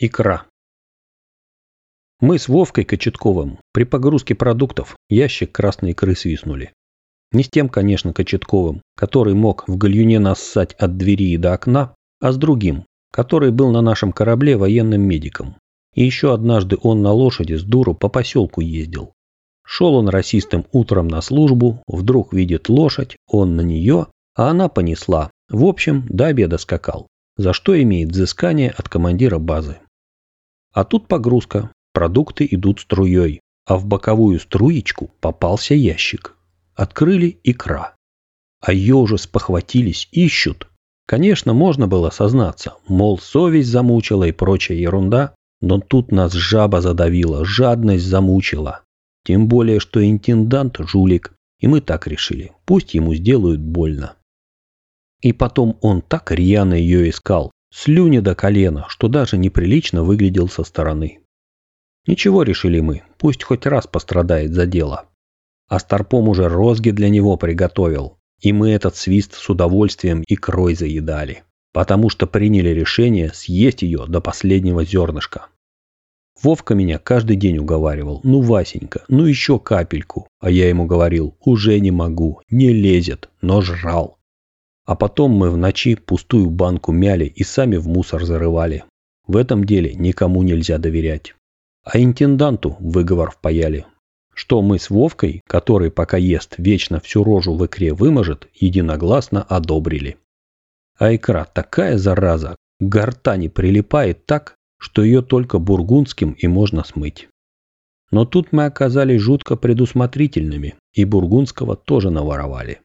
Икра. Мы с Вовкой Кочетковым при погрузке продуктов ящик красной икры свистнули. Не с тем, конечно, Кочетковым, который мог в гальюне нассать от двери и до окна, а с другим, который был на нашем корабле военным медиком. И еще однажды он на лошади с дуру по поселку ездил. Шел он расистым утром на службу, вдруг видит лошадь, он на нее, а она понесла. В общем, до обеда скакал, за что имеет взыскание от командира базы. А тут погрузка, продукты идут струей, а в боковую струечку попался ящик. Открыли икра. А уже спохватились, ищут. Конечно, можно было сознаться, мол, совесть замучила и прочая ерунда, но тут нас жаба задавила, жадность замучила. Тем более, что интендант – жулик, и мы так решили, пусть ему сделают больно. И потом он так рьяно ее искал, слюни до колена, что даже неприлично выглядел со стороны. Ничего решили мы, пусть хоть раз пострадает за дело. А Старпом уже розги для него приготовил, и мы этот свист с удовольствием и крой заедали, потому что приняли решение съесть ее до последнего зернышка. Вовка меня каждый день уговаривал, ну, Васенька, ну еще капельку, а я ему говорил, уже не могу, не лезет, но жрал. А потом мы в ночи пустую банку мяли и сами в мусор зарывали. В этом деле никому нельзя доверять. А интенданту выговор впаяли. Что мы с Вовкой, который пока ест вечно всю рожу в икре выможет, единогласно одобрили. А икра такая зараза, к гортани прилипает так, что ее только бургундским и можно смыть. Но тут мы оказались жутко предусмотрительными, и бургундского тоже наворовали.